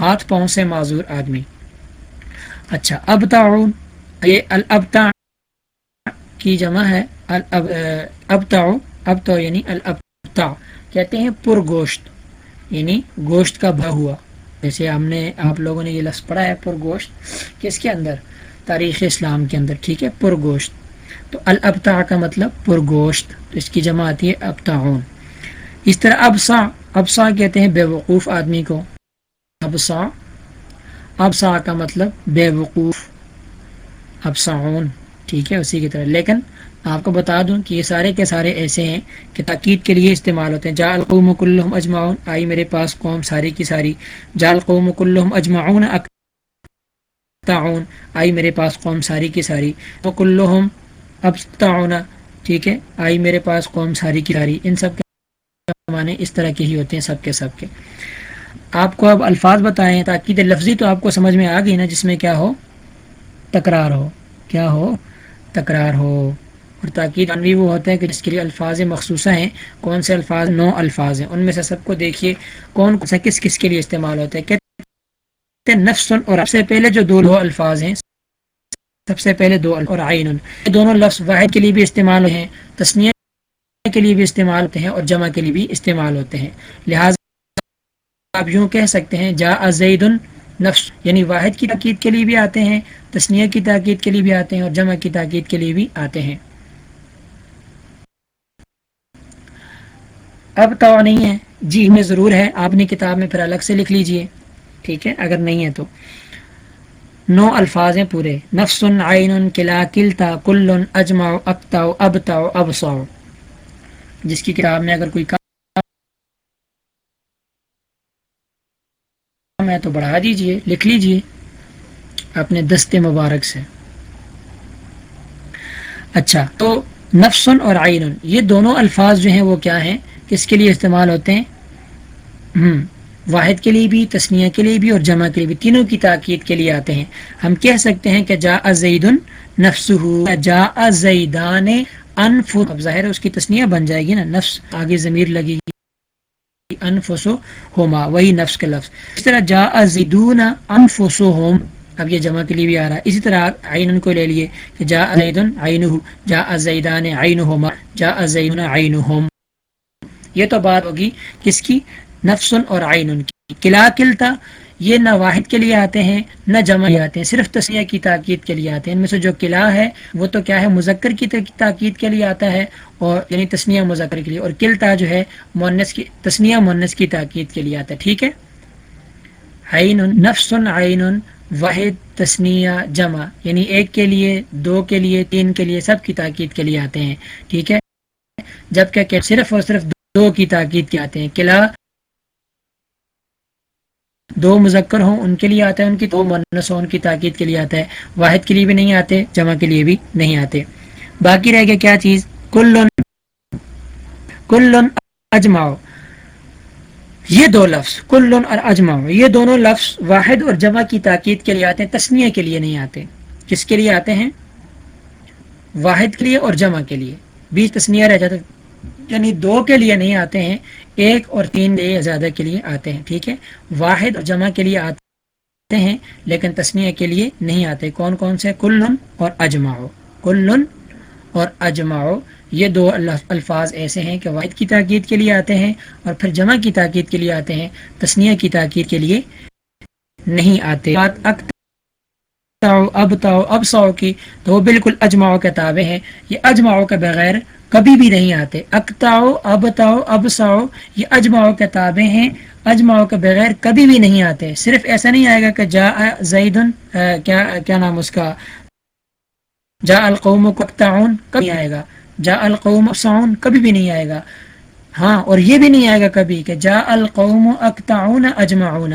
ہاتھ پاؤں سے معذور آدمی۔ اچھا ابتا یہ البتا کی جمع ہے ابتا ابتا یعنی البتا کہتے ہیں پر گوشت یعنی گوشت کا بھا ہوا۔ جیسے ہم نے، آپ لوگوں نے یہ لفظ پڑھا ہے پر گوشت کس کے اندر؟ تاریخ اسلام کے اندر، ٹھیک ہے پر گوشت تو البتا کا مطلب پر گوشت تو اس کی جمع آتی ہے ابتاون اس طرح ابسا ابسا کہتے ہیں بے وقوف آدمی کو۔ ابسا ابسا کا مطلب بے وقوف ابساون ٹھیک ہے، اسی کی طرح۔ لیکن آپ کو بتا دوں کہ یہ سارے کے سارے ایسے ہیں کہ تاکید کے لیے استعمال ہوتے ہیں۔ جا القوم کلحم اجماؤن آئی میرے پاس قوم ساری کی ساری۔ جا القوم کلحم اجماؤن تعاون آئی میرے پاس قوم ساری کی ساری۔ تو کلحم اب تعاون ٹھیک ہے، آئی میرے پاس قوم ساری کی ساری۔ ان سب کے معنی اس طرح کے ہی ہوتے ہیں، سب کے سب کے۔ آپ کو اب الفاظ بتائیں تاکید لفظی تو آپ کو سمجھ میں آ گئی نا جس میں کیا ہو؟ تکرار ہو۔ کیا ہو؟ تکرار ہو۔ اور تاکید انوی وہ ہوتا ہے کہ جس کے لیے الفاظ مخصوصہ ہیں، کون سے الفاظ نو الفاظ ہیں؟ ان میں سے سب کو دیکھیے کون سا کس کس کے لیے استعمال ہوتا ہے کہتے ہیں نفس اور سب سے پہلے جو دو الفاظ ہیں، سب سے پہلے دو اور آئین دونوں لفظ واحد کے لیے بھی استعمال ہیں تسنیہ کے لیے بھی استعمال ہوتے ہیں اور جمع کے لیے بھی استعمال ہوتے ہیں۔ لہٰذا آپ یوں کہہ سکتے ہیں، جا ازید نفس یعنی واحد کی تاکید کے لیے بھی آتے ہیں تسنیہ کی تاکید کے لیے بھی آتے ہیں اور جمع کی تاکید کے لیے بھی آتے ہیں۔ اب تو نہیں ہے۔ جی میں ضرور ہے۔ آپ نے کتاب میں پھر الگ سے لکھ لیجیے۔ ٹھیک ہے، اگر نہیں ہے تو۔ نو الفاظ ہیں پورے۔ نفس، عین، کلا، کلتا، کل اجما اکتاؤ ابتاؤ ابساؤ جس کی کتاب میں اگر کوئی ہے تو بڑھا دیجیے، لکھ لیجیے اپنے دستے مبارک سے۔ اچھا تو نفسن اور آئین یہ دونوں الفاظ جو ہیں وہ کیا ہیں؟ کس کے لیے استعمال ہوتے ہیں؟ ہم، واحد کے لیے بھی تسنیہ کے لیے بھی اور جمع کے لیے بھی، تینوں کی تاکید کے لیے آتے ہیں۔ ہم کہہ سکتے ہیں کہ جا زید نفس جا زیدان انف اب ظاہر ہے اس کی تسنیہ بن جائے گی نا، نفس آگے ضمیر لگے گی۔ انفسوہما وہی نفس کا لفظ۔ اس طرح جا زیدون انفسوہم اب یہ جمع کے لیے بھی آ رہا ہے۔ اسی طرح عین کو لے لیے کہ جا زیدن عینہ جا زیدان عینہما جا زیدون عینہم یہ تو بات ہوگی کس کی؟ نفسن اور آئین کی۔ کلا کلتا یہ نہ واحد کے لیے آتے ہیں، نہ جمع آتے ہیں، صرف تسنیہ کی تاکید کے لیے آتے ہیں۔ ان میں سے جو قلعہ ہے، وہ تو کیا ہے، مذکر کی تاکید کے لیے آتا ہے اور یعنی تسنیہ مذکر کے لیے۔ اور قلتا جو ہے مونس کی تسنیہ مونس کی تاکید کے لیے آتا ہے، ٹھیک ہے؟ عین نفس عین واحد تسنیہ جمع۔ یعنی ایک کے لیے، دو کے لیے، تین کے لیے، سب کی تاکید کے لیے آتے ہیں، ٹھیک ہے؟ جبکہ صرف اور صرف دو کی تاکید کے آتے ہیں۔ قلعہ دو مذکر ہوں، ان کے لیے آتا ہے ان کی دو منس ہوں، ان کی تاکید کے لیے آتا ہے واحد کے لیے بھی نہیں آتے، جمع کے لیے بھی نہیں آتے۔ باقی رہ گیا کیا چیز؟ کل کل اجماؤ یہ دو لفظ کل اور اجماؤ یہ دونوں لفظ واحد اور جمع کی تاکید کے لیے آتے ہیں، تسنیہ کے لیے نہیں آتے۔ کس کے لیے آتے ہیں؟ واحد کے لیے اور جمع کے لیے۔ بیچ تسنیہ رہ جاتا یعنی دو کے لیے نہیں آتے ہیں، ایک اور تین زیادہ کے لیے آتے ہیں، ٹھیک ہے؟ واحد اور جمع کے لیے آتے ہیں، لیکن تسنیہ کے لیے نہیں آتے۔ کون کون سے؟ کلن اور اجماؤ کلن اور اجماؤ یہ دو الفاظ ایسے ہیں کہ واحد کی تاکید کے لیے آتے ہیں اور پھر جمع کی تاکید کے لیے آتے ہیں۔ تسنیہ کی تاکید کے لیے نہیں آتے۔ اب تاؤ اب ساؤ کی تو وہ بالکل اجماؤ کے تابع ہیں۔ یہ اجماؤ کے بغیر کبھی بھی نہیں آتے۔ اکتاؤ اب تاؤ اب ساؤ، یہ اجماؤ کے تابع ہیں۔ اجماؤ کے بغیر کبھی بھی نہیں آتے۔ صرف ایسا نہیں آئے گا کہ جا زیدن کیا کیا نام اس کا؟ جا القوم کبتاؤن کبھی آئے گا۔ جا القوم ساؤن کبھی بھی نہیں آئے گا۔ ہاں اور یہ بھی نہیں آئے گا کبھی کہ جا القوم اکتاؤن اجماؤن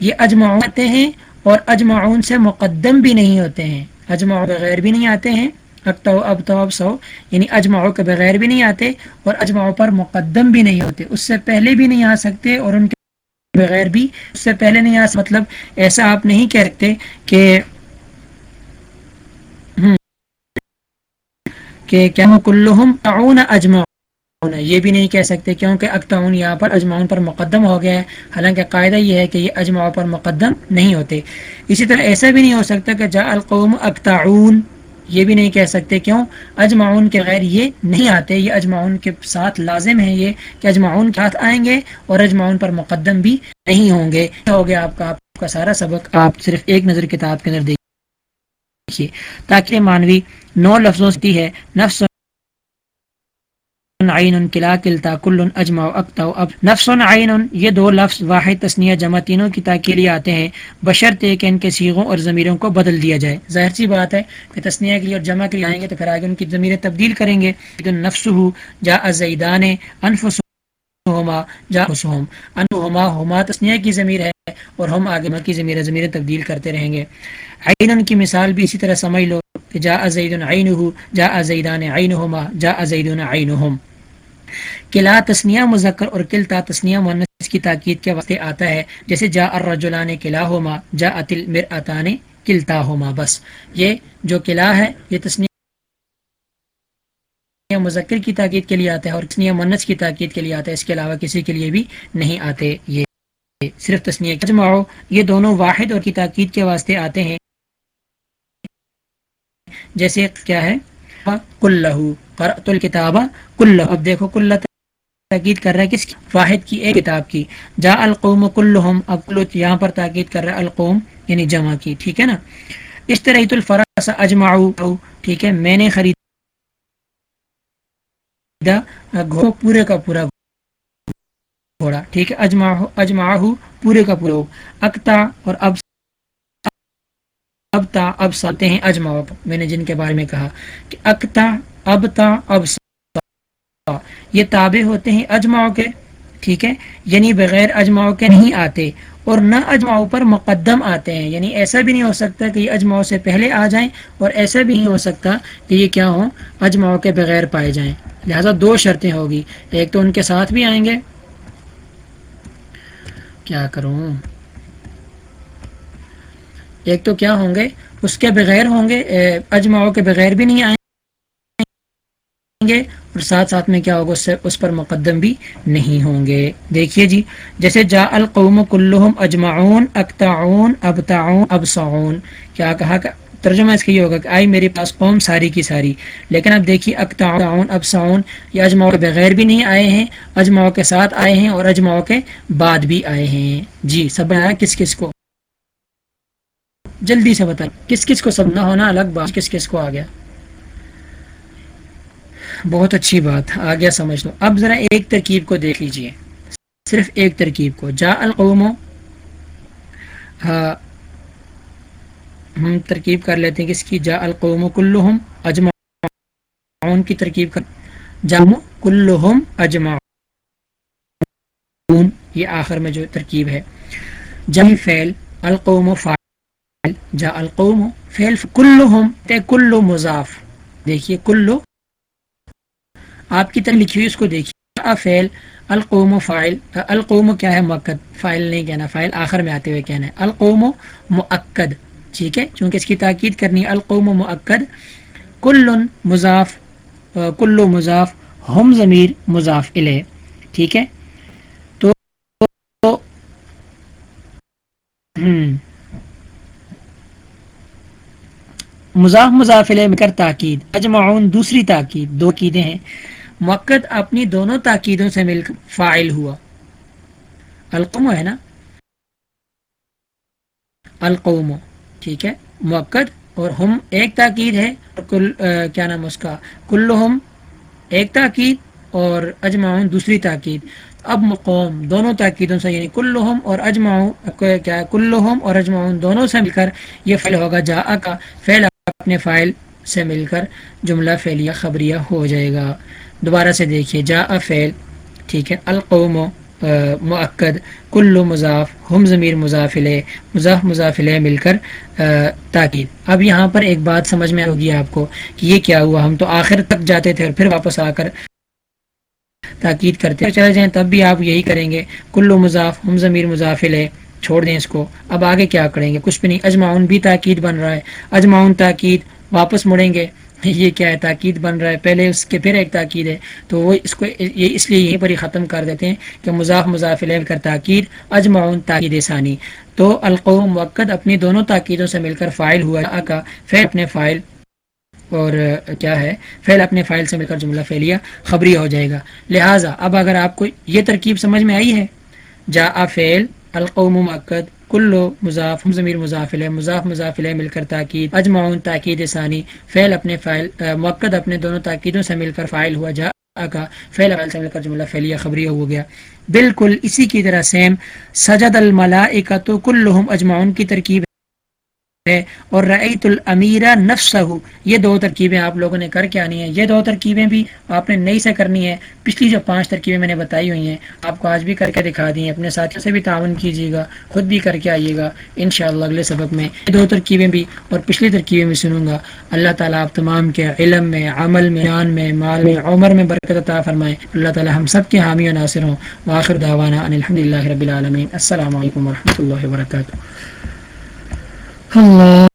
یہ اجماؤ آتے ہیں اور اجماؤن سے مقدم بھی نہیں ہوتے ہیں۔ اجماؤ بغیر بھی نہیں آتے ہیں۔ اکتاؤ اب تو اب سو۔ یعنی اجماؤ کے بغیر بھی نہیں آتے اور اجماؤ پر مقدم بھی نہیں ہوتے۔ اس سے پہلے بھی نہیں آ سکتے اور ان کے بغیر بھی اس سے پہلے نہیں آ مطلب ایسا آپ نہیں کہہ سکتے کہ کہ کیا کلہم تعون اجماع یہ بھی نہیں کہہ سکتے کیونکہ اکتاؤن یہاں پر اجماؤن پر مقدم ہو گیا ہے۔ حالانکہ قاعدہ یہ ہے کہ یہ اجماع پر مقدم نہیں ہوتے۔ اسی طرح ایسا بھی نہیں ہو سکتا کہ جا القوم اکتاؤن یہ بھی نہیں کہہ سکتے کیوں؟ اجماؤن کے غیر یہ نہیں آتے۔ یہ اجماؤن کے ساتھ لازم ہے یہ کہ اجماؤن کے ہاتھ آئیں گے اور اجماؤن پر مقدم بھی نہیں ہوں گے۔ ہو گیا آپ کا؟ آپ کا سارا سبق آپ صرف ایک نظر کتاب کے اندر دیکھ تاکہ مانوی نو لفظوں کی ہے۔ نفس عین کلا کلتا کل اجما اکتا اب نفس عین یہ دو لفظ واحد تسنیہ جمع تینوں کی تاکہ لیے آتے ہیں۔ بشرط کہ ان کے سیغوں اور ضمیروں کو بدل دیا جائے۔ ظاہر سی بات ہے کہ تسنیہ کے لیے اور جمع کے لیے آئیں گے تو پھر آگے ان کی ضمیریں تبدیل کریں گے۔ نفس ہو جا ازیدان انفس ہوما جا حسوم انہما، ہما تسنیہ کی ضمیر ہے اور ہم آگے کی ضمیر ضمیریں تبدیل کرتے رہیں گے۔ عین کی مثال بھی اسی طرح سمجھ لو کہ جا ازید عین جا ازیدان عین ہوما جا ازیدن عین کلا تسنیہ مذکر اور کلتا تسنیہ مونس کی تاکید کے وقت آتا ہے، جیسے جا الرجلان کلا ہوما جا اتل مر اتان کلتا ہوما بس۔ یہ جو کلا ہے، یہ تسنیہ مذکر کی تاکید کے لیے آتا ہے اور تسنیہ منس کی تاکید کے لیے آتا ہے۔ اس کے علاوہ کسی کے لیے بھی نہیں آتے۔ یہ صرف تسنیہ اجماؤ یہ دونوں واحد اور کی تاکید کے واسطے آتے ہیں۔ جیسے کیا ہے؟ کل قرأت الکتاب کل اب دیکھو کل تاکید کر رہا ہے کس کی؟ واحد کی ایک کتاب کی۔ جا القوم کلہم، اب کل یہاں پر تاکید کر رہا ہے القوم یعنی جمع کی، ٹھیک ہے نا؟ اس طرح الفراس اجمعو، ٹھیک ہے؟ میں نے خرید پورے کا پورا گھوڑا، ٹھیک ہے؟ اجما اجما پورے کا پورا۔ اکتا اور اب اب تا اب ساتے ہیں اجما میں نے جن کے بارے میں کہا کہ اکتا اب تا اب یہ تابع ہوتے ہیں اجماؤ کے، ٹھیک ہے؟ یعنی بغیر اجماؤ کے نہیں آتے اور نہ اجماؤ پر مقدم آتے ہیں۔ یعنی ایسا بھی نہیں ہو سکتا کہ یہ اجماؤ سے پہلے آ جائیں اور ایسا بھی نہیں ہو سکتا کہ یہ کیا ہو اجماؤ کے بغیر پائے جائیں۔ لہذا دو شرطیں ہوگی۔ ایک تو ان کے ساتھ بھی آئیں گے۔ کیا کروں؟ ایک تو کیا ہوں گے؟ اس کے بغیر ہوں گے اجماؤ کے بغیر بھی نہیں آئیں گے، اور ساتھ ساتھ میں کیا ہوگا؟ اس سے، اس پر مقدم بھی نہیں ہوں گے۔ دیکھیے جی جیسے جا القوم کلہم اجمعون اکتعون ابتعون ابسعون کیا کہا کہ ترجمہ اس کا یہ ہوگا کہ آئی، میرے پاس قوم ساری کی ساری، لیکن اب دیکھیے اکتعون ابسعون یہ اجماؤ کے بغیر بھی نہیں آئے ہیں اجماؤ کے ساتھ آئے ہیں اور اجماؤ کے بعد بھی آئے ہیں۔ جی سب بنایا کس کس کو؟ جلدی سے بتا کس کس کو سب نہ ہونا الگ بات، کس کس کو آ گیا بہت اچھی بات آ گیا سمجھ لو۔ اب ذرا ایک ترکیب کو دیکھ لیجیے۔ صرف ایک ترکیب کو۔ جا القوم ہم ترکیب کر لیتے ہیں کس کی؟ جا القوم کلہم اجمعون کی ترکیب کر۔ جامع کلہم اجمعون، یہ آخر میں جو ترکیب ہے۔ جم فعل القوم فاعل۔ جا القوم، فعل کلہم تے کلو مضاف. دیکھیے کلو آپ کی طرح لکھی ہوئی اس کو دیکھیے. فعل، القوم فائل القوم کیا ہے؟ مقد فائل نہیں کہنا فائل آخر میں آتے ہوئے کہنا ہے. القوم معقد ٹھیک ہے؟ چونکہ اس کی تاکید کرنی ہے، القوم معقد کل مضاف کلو مضاف ہم ضمیر مضاف الہ ٹھیک ہے؟ تو مضاف مضاف الہ کر تاکید، اجمعون دوسری تاکید، دو قیدیں ہیں۔ موقع اپنی دونوں تاکیدوں سے مل کر فائل ہوا۔ القوم ہے نا؟ القوم، ٹھیک ہے۔ موقع اور ہم ایک تاکید ہے۔ کل کیا نام اس کا؟ کلہم ایک تاکید اور اجماؤن دوسری تاکید۔ اب مقوم دونوں تاکیدوں سے یعنی کلہم اور اجماؤں کیا، کلہم اور اجماؤن دونوں سے مل کر یہ فعل ہوگا، جا کا۔ فعل اپنے فائل سے مل کر جملہ فعلیہ خبریہ ہو جائے گا۔ دوبارہ سے دیکھیے جا فعل، ٹھیک ہے، القوم معقد کل مضاف، ہم ضمیر مضافل مضاف مضافل مل کر تاکید۔ اب یہاں پر ایک بات سمجھ میں ہوگی آپ کو کہ یہ کیا ہوا، ہم تو آخر تک جاتے تھے اور پھر واپس آ کر تاکید کرتے چلے جائیں، تب بھی آپ یہی کریں گے کلو مضاف، ہم ضمیر مضافل چھوڑ دیں اس کو۔ اب آگے کیا کریں گے؟ کچھ بھی نہیں۔ اجماؤن بھی تاکید بن رہا ہے۔ اجماؤن تاکید واپس مڑیں گے۔ یہ کیا ہے؟ تاکید بن رہا ہے۔ پہلے اس کے پھر ایک تاکید ہے۔ تو وہ اس کو یہ اس لیے یہیں پر ہی ختم کر دیتے ہیں کہ مضاف مضاف کر تاکید، اجمعون تاکید ثانی۔ تو القوم وقت اپنی دونوں تاکیدوں سے مل کر فائل ہوا کا پھر اپنے فائل اور کیا ہے؟ فیل اپنے فائل سے مل کر جملہ فیلیا خبری ہو جائے گا۔ لہٰذا اب اگر آپ کو یہ ترکیب سمجھ میں آئی ہے جا فیل القوم مؤکد کلو مضاف ہم ضمیر مضافل مضاف مضافل مل کر تاکید، اجمعون تاکید ثانی، فعل اپنے فائل مؤکد اپنے دونوں تاکیدوں سے مل کر فائل ہوا، جا کا فعل فعل سے مل کر جملہ فعلیہ خبریہ ہو گیا۔ بالکل اسی کی طرح سیم سجد الملائکہ تو کلہم اجمعون کی ترکیب ہے اور رعیت المیرا نفس یہ دو ترکیبیں آپ لوگوں نے کر کے آنی ہیں۔ یہ دو ترکیبیں بھی آپ نے نئی سے کرنی ہے پچھلی جو پانچ ترکیبیں میں نے بتائی ہوئی ہیں، آپ کو آج بھی کر کے دکھا دی ہیں۔ اپنے ساتھیوں سے بھی تعاون کیجیے گا، خود بھی کر کے آئیے گا۔ ان شاء اللہ اگلے سبق میں یہ دو ترکیبیں بھی اور پچھلی ترکیبیں بھی سنوں گا۔ اللہ تعالیٰ آپ تمام کے علم میں، عمل میں، جان میں، مال میں، عمر میں برکت عطا فرمائے۔ اللہ تعالیٰ ہم سب کے حامی و ناصر ہوں۔ واخر دعوانا ان الحمد للہ رب العالمین۔ السلام علیکم و اللہ وبرکاتہ۔ اللہ